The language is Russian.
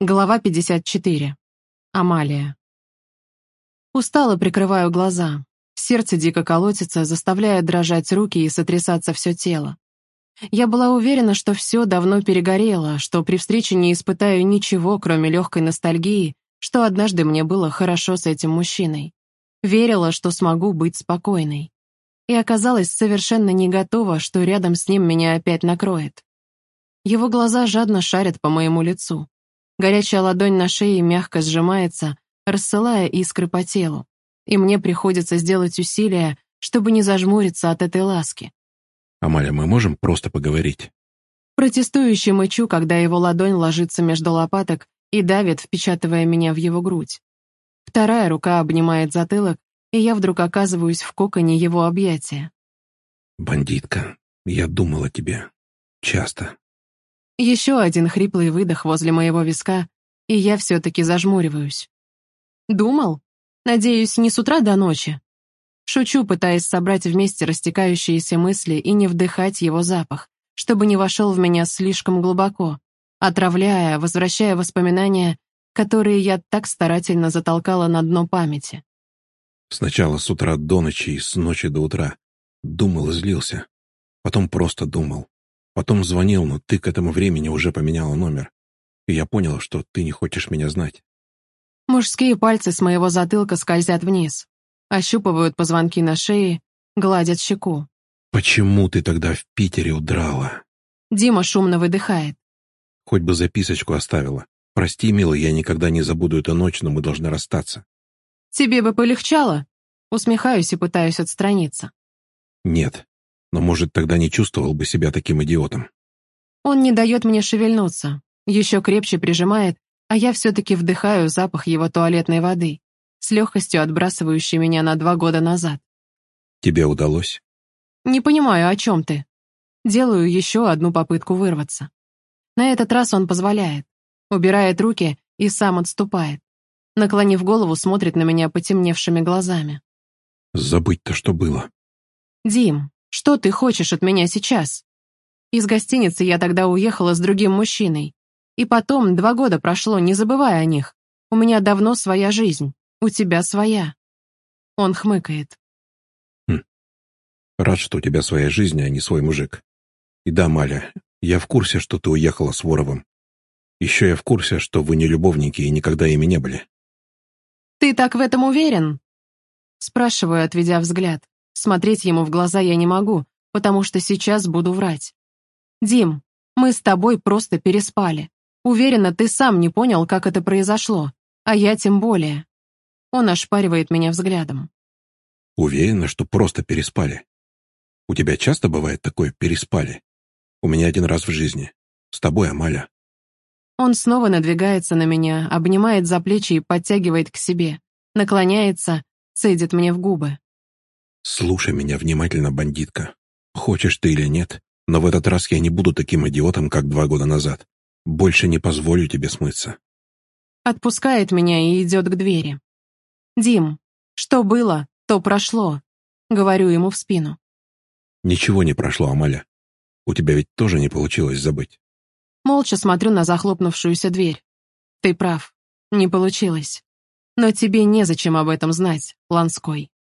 Глава 54. Амалия. Устало прикрываю глаза. Сердце дико колотится, заставляя дрожать руки и сотрясаться все тело. Я была уверена, что все давно перегорело, что при встрече не испытаю ничего, кроме легкой ностальгии, что однажды мне было хорошо с этим мужчиной. Верила, что смогу быть спокойной. И оказалась совершенно не готова, что рядом с ним меня опять накроет. Его глаза жадно шарят по моему лицу. Горячая ладонь на шее мягко сжимается, рассылая искры по телу, и мне приходится сделать усилия, чтобы не зажмуриться от этой ласки. «Амаля, мы можем просто поговорить?» Протестующий мычу, когда его ладонь ложится между лопаток и давит, впечатывая меня в его грудь. Вторая рука обнимает затылок, и я вдруг оказываюсь в коконе его объятия. «Бандитка, я думал о тебе. Часто». Еще один хриплый выдох возле моего виска, и я все-таки зажмуриваюсь. Думал? Надеюсь, не с утра до ночи. Шучу, пытаясь собрать вместе растекающиеся мысли и не вдыхать его запах, чтобы не вошел в меня слишком глубоко, отравляя, возвращая воспоминания, которые я так старательно затолкала на дно памяти. Сначала с утра до ночи и с ночи до утра. Думал и злился. Потом просто думал. Потом звонил, но ты к этому времени уже поменяла номер. И я понял, что ты не хочешь меня знать. Мужские пальцы с моего затылка скользят вниз, ощупывают позвонки на шее, гладят щеку. Почему ты тогда в Питере удрала? Дима шумно выдыхает. Хоть бы записочку оставила. Прости, милый, я никогда не забуду эту ночь, но мы должны расстаться. Тебе бы полегчало? Усмехаюсь и пытаюсь отстраниться. Нет, но, может, тогда не чувствовал бы себя таким идиотом. Он не дает мне шевельнуться, еще крепче прижимает, а я все-таки вдыхаю запах его туалетной воды, с легкостью отбрасывающей меня на два года назад. Тебе удалось? Не понимаю, о чем ты. Делаю еще одну попытку вырваться. На этот раз он позволяет. Убирает руки и сам отступает. Наклонив голову, смотрит на меня потемневшими глазами. Забыть-то что было. Дим, что ты хочешь от меня сейчас? Из гостиницы я тогда уехала с другим мужчиной. И потом два года прошло, не забывая о них. У меня давно своя жизнь, у тебя своя. Он хмыкает. Хм. Рад, что у тебя своя жизнь, а не свой мужик. И да, Маля, я в курсе, что ты уехала с Воровым. Еще я в курсе, что вы не любовники и никогда ими не были. Ты так в этом уверен? Спрашиваю, отведя взгляд. Смотреть ему в глаза я не могу, потому что сейчас буду врать. «Дим, мы с тобой просто переспали. Уверена, ты сам не понял, как это произошло, а я тем более». Он ошпаривает меня взглядом. «Уверена, что просто переспали. У тебя часто бывает такое «переспали»? У меня один раз в жизни. С тобой, Амаля». Он снова надвигается на меня, обнимает за плечи и подтягивает к себе. Наклоняется, цедит мне в губы. «Слушай меня внимательно, бандитка. Хочешь ты или нет, но в этот раз я не буду таким идиотом, как два года назад. Больше не позволю тебе смыться». Отпускает меня и идет к двери. «Дим, что было, то прошло», — говорю ему в спину. «Ничего не прошло, Амаля. У тебя ведь тоже не получилось забыть». Молча смотрю на захлопнувшуюся дверь. Ты прав, не получилось. Но тебе незачем об этом знать, Ланской.